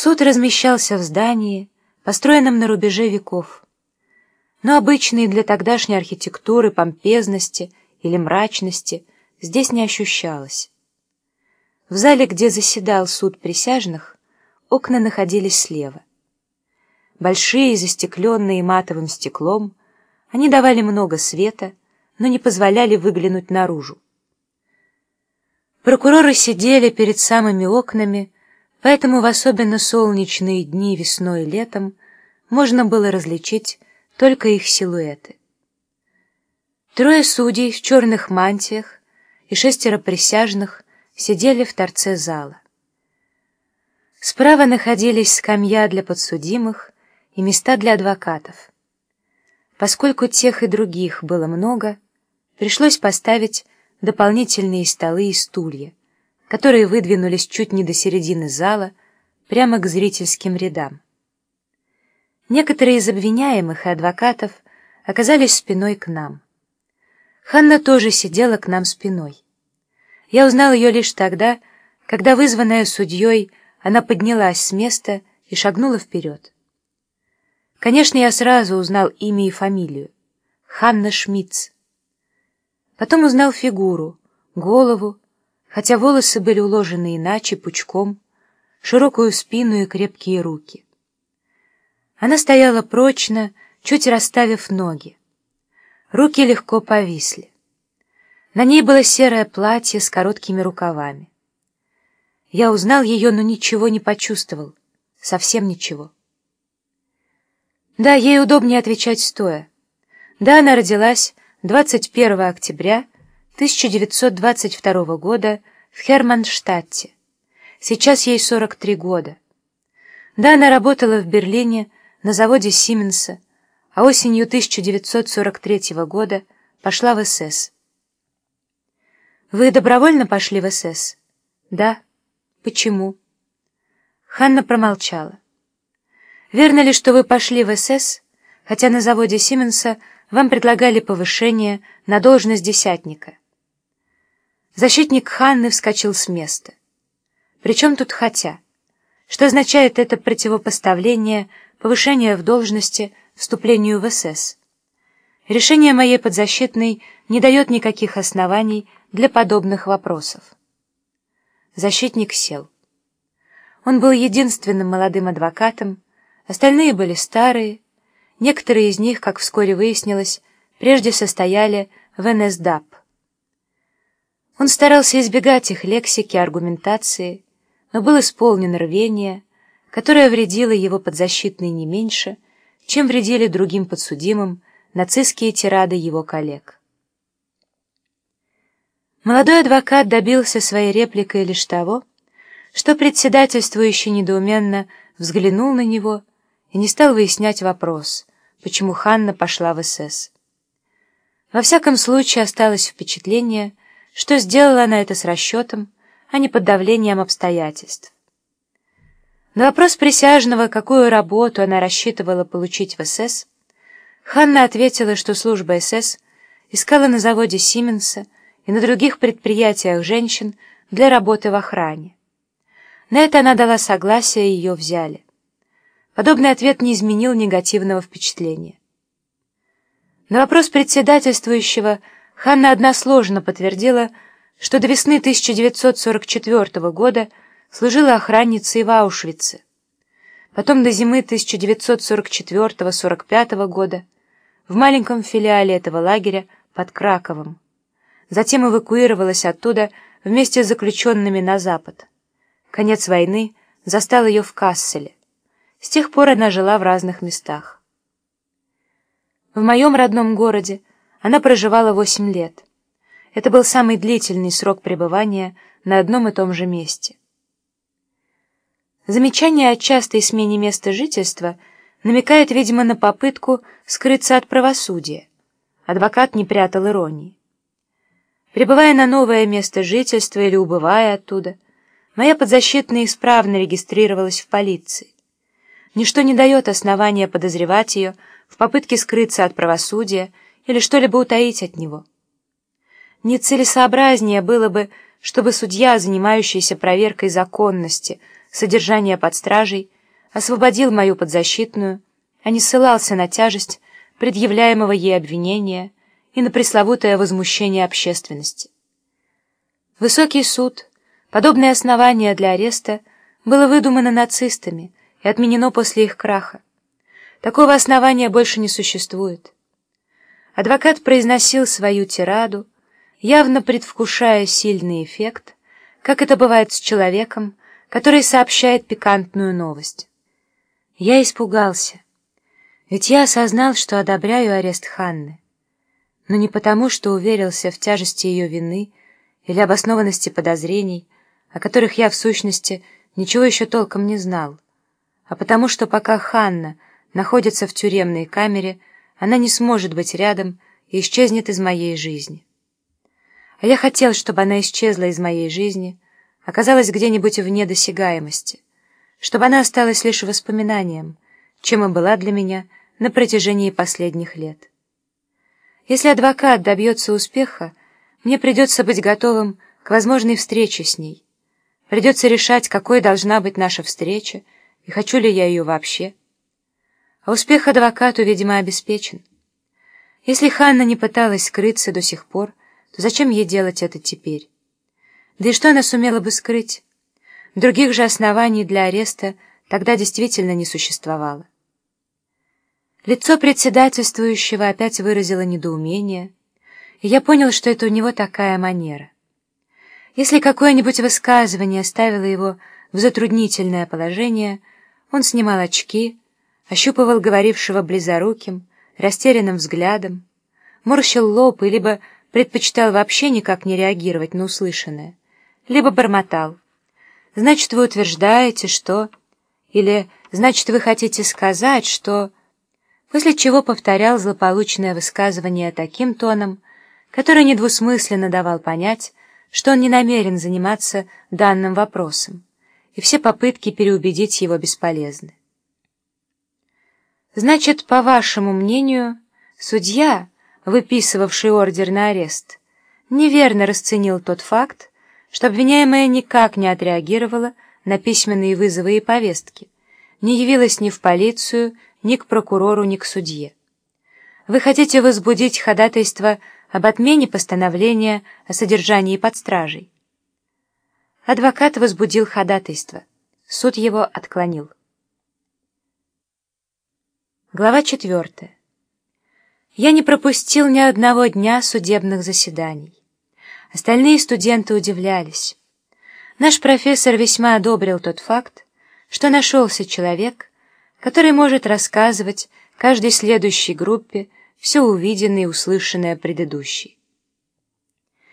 Суд размещался в здании, построенном на рубеже веков, но обычной для тогдашней архитектуры помпезности или мрачности здесь не ощущалось. В зале, где заседал суд присяжных, окна находились слева. Большие, застекленные матовым стеклом, они давали много света, но не позволяли выглянуть наружу. Прокуроры сидели перед самыми окнами, поэтому в особенно солнечные дни весной и летом можно было различить только их силуэты. Трое судей в черных мантиях и шестеро присяжных сидели в торце зала. Справа находились скамья для подсудимых и места для адвокатов. Поскольку тех и других было много, пришлось поставить дополнительные столы и стулья, которые выдвинулись чуть не до середины зала, прямо к зрительским рядам. Некоторые из обвиняемых и адвокатов оказались спиной к нам. Ханна тоже сидела к нам спиной. Я узнал ее лишь тогда, когда, вызванная судьей, она поднялась с места и шагнула вперед. Конечно, я сразу узнал имя и фамилию. Ханна Шмидц. Потом узнал фигуру, голову, хотя волосы были уложены иначе, пучком, широкую спину и крепкие руки. Она стояла прочно, чуть расставив ноги. Руки легко повисли. На ней было серое платье с короткими рукавами. Я узнал ее, но ничего не почувствовал. Совсем ничего. Да, ей удобнее отвечать стоя. Да, она родилась 21 октября 1922 года в Херманштадте. Сейчас ей 43 года. Да, она работала в Берлине на заводе Сименса, а осенью 1943 года пошла в СС. «Вы добровольно пошли в СС?» «Да». «Почему?» Ханна промолчала. «Верно ли, что вы пошли в СС, хотя на заводе Сименса вам предлагали повышение на должность десятника?» Защитник Ханны вскочил с места. «Причем тут «хотя»?» Что означает это противопоставление повышения в должности вступлению в СС? Решение моей подзащитной не дает никаких оснований для подобных вопросов. Защитник сел. Он был единственным молодым адвокатом, остальные были старые, некоторые из них, как вскоре выяснилось, прежде состояли в НСДАП. Он старался избегать их лексики, аргументации, но был исполнен рвения, которое вредило его подзащитной не меньше, чем вредили другим подсудимым нацистские тирады его коллег. Молодой адвокат добился своей репликой лишь того, что председательствующий недоуменно взглянул на него и не стал выяснять вопрос, почему Ханна пошла в СС. Во всяком случае осталось впечатление, что сделала она это с расчетом, а не под давлением обстоятельств. На вопрос присяжного, какую работу она рассчитывала получить в СС, Ханна ответила, что служба СС искала на заводе Сименса и на других предприятиях женщин для работы в охране. На это она дала согласие, и ее взяли. Подобный ответ не изменил негативного впечатления. На вопрос председательствующего Ханна односложно подтвердила, что до весны 1944 года служила охранницей в Аушвице. Потом до зимы 1944-45 года в маленьком филиале этого лагеря под Краковом. Затем эвакуировалась оттуда вместе с заключенными на запад. Конец войны застал ее в Касселе. С тех пор она жила в разных местах. В моем родном городе она проживала восемь лет. Это был самый длительный срок пребывания на одном и том же месте. Замечание о частой смене места жительства намекает, видимо, на попытку скрыться от правосудия. Адвокат не прятал иронии. Прибывая на новое место жительства или убывая оттуда, моя подзащитная исправно регистрировалась в полиции. Ничто не дает основания подозревать ее в попытке скрыться от правосудия или что-либо утаить от него. Нецелесообразнее было бы, чтобы судья, занимающийся проверкой законности, содержания под стражей, освободил мою подзащитную, а не ссылался на тяжесть предъявляемого ей обвинения и на пресловутое возмущение общественности. Высокий суд, подобное основание для ареста, было выдумано нацистами и отменено после их краха. Такого основания больше не существует. Адвокат произносил свою тираду, явно предвкушая сильный эффект, как это бывает с человеком, который сообщает пикантную новость. Я испугался, ведь я осознал, что одобряю арест Ханны, но не потому, что уверился в тяжести ее вины или обоснованности подозрений, о которых я, в сущности, ничего еще толком не знал, а потому что пока Ханна находится в тюремной камере, она не сможет быть рядом и исчезнет из моей жизни. А я хотел, чтобы она исчезла из моей жизни, оказалась где-нибудь вне досягаемости, чтобы она осталась лишь воспоминанием, чем и была для меня на протяжении последних лет. Если адвокат добьется успеха, мне придется быть готовым к возможной встрече с ней. Придется решать, какой должна быть наша встреча, и хочу ли я ее вообще. А успех адвокату, видимо, обеспечен. Если Ханна не пыталась скрыться до сих пор, то зачем ей делать это теперь? Да и что она сумела бы скрыть? Других же оснований для ареста тогда действительно не существовало. Лицо председательствующего опять выразило недоумение, и я понял, что это у него такая манера. Если какое-нибудь высказывание ставило его в затруднительное положение, он снимал очки, ощупывал говорившего близоруким, растерянным взглядом, морщил лоб и либо предпочитал вообще никак не реагировать на услышанное, либо бормотал. «Значит, вы утверждаете, что...» Или «Значит, вы хотите сказать, что...» После чего повторял злополучное высказывание таким тоном, который недвусмысленно давал понять, что он не намерен заниматься данным вопросом, и все попытки переубедить его бесполезны. Значит, по вашему мнению, судья, выписывавший ордер на арест, неверно расценил тот факт, что обвиняемая никак не отреагировала на письменные вызовы и повестки, не явилась ни в полицию, ни к прокурору, ни к судье. Вы хотите возбудить ходатайство об отмене постановления о содержании под стражей. Адвокат возбудил ходатайство. Суд его отклонил. Глава четвертая. Я не пропустил ни одного дня судебных заседаний. Остальные студенты удивлялись. Наш профессор весьма одобрил тот факт, что нашелся человек, который может рассказывать каждой следующей группе все увиденное и услышанное предыдущей.